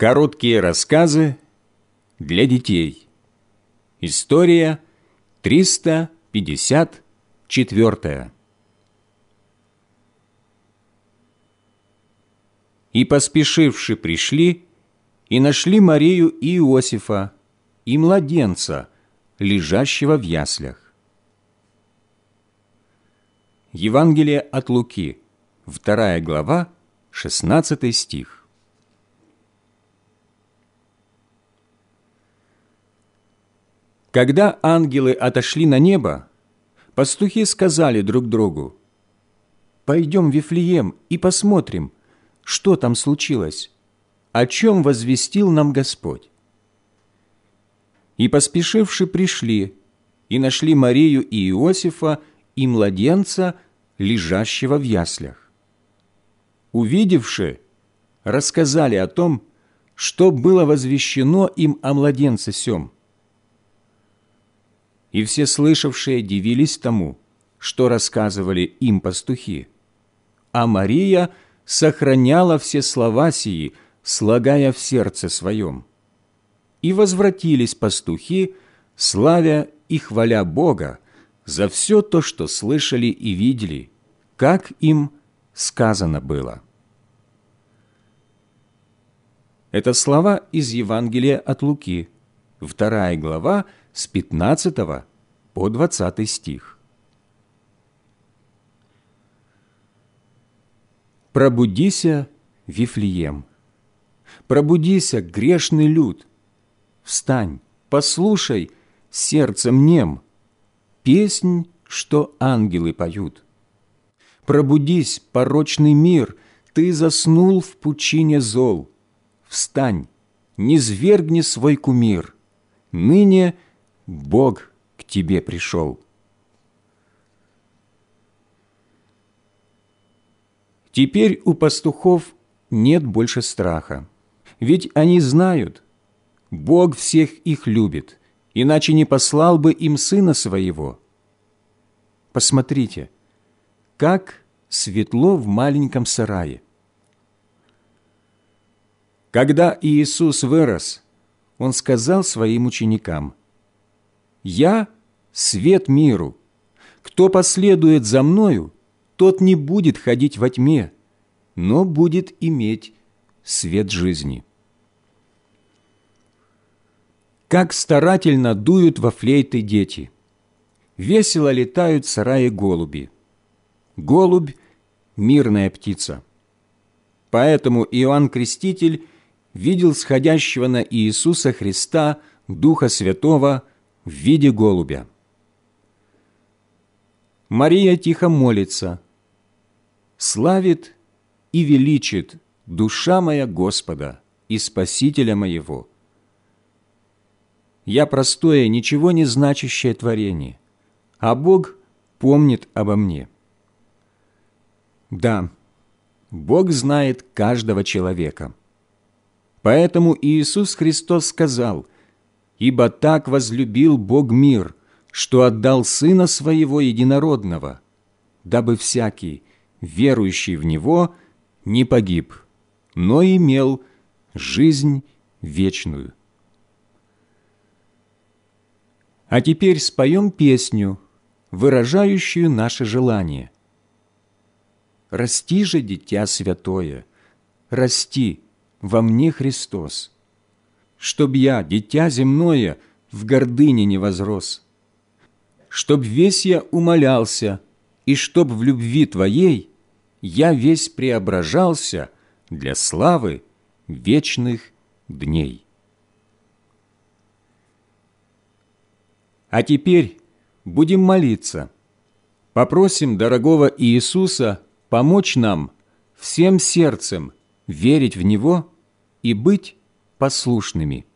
Короткие рассказы для детей. История 354. И поспешивши пришли, и нашли Марию и Иосифа, и младенца, лежащего в яслях. Евангелие от Луки, 2 глава, 16 стих. Когда ангелы отошли на небо, пастухи сказали друг другу, «Пойдем в Вифлеем и посмотрим, что там случилось, о чем возвестил нам Господь». И поспешивши пришли, и нашли Марию и Иосифа, и младенца, лежащего в яслях. Увидевши, рассказали о том, что было возвещено им о младенце сем – и все слышавшие дивились тому, что рассказывали им пастухи. А Мария сохраняла все слова сии, слагая в сердце своем. И возвратились пастухи, славя и хваля Бога за все то, что слышали и видели, как им сказано было. Это слова из Евангелия от Луки, вторая глава, с 15 по 20 стих. «Пробудися, Вифлеем! Пробудися, грешный люд! Встань, послушай, сердцем нем, песнь, что ангелы поют. Пробудись, порочный мир, ты заснул в пучине зол. Встань, не свергни свой кумир, ныне – Бог к тебе пришел. Теперь у пастухов нет больше страха, ведь они знают, Бог всех их любит, иначе не послал бы им Сына Своего. Посмотрите, как светло в маленьком сарае. Когда Иисус вырос, Он сказал своим ученикам – «Я – свет миру. Кто последует за Мною, тот не будет ходить во тьме, но будет иметь свет жизни». Как старательно дуют во флейты дети. Весело летают в сарае голуби. Голубь – мирная птица. Поэтому Иоанн Креститель видел сходящего на Иисуса Христа Духа Святого в виде голубя. Мария тихо молится, славит и величит душа моя Господа и Спасителя моего. Я простое, ничего не значащее творение, а Бог помнит обо мне. Да, Бог знает каждого человека. Поэтому Иисус Христос сказал – Ибо так возлюбил Бог мир, что отдал Сына Своего Единородного, дабы всякий, верующий в Него, не погиб, но имел жизнь вечную. А теперь споем песню, выражающую наше желание. «Расти же, дитя святое, расти, во мне Христос» чтоб я, дитя земное, в гордыне не возрос, чтоб весь я умолялся, и чтоб в любви Твоей я весь преображался для славы вечных дней. А теперь будем молиться. Попросим дорогого Иисуса помочь нам всем сердцем верить в Него и быть послушными.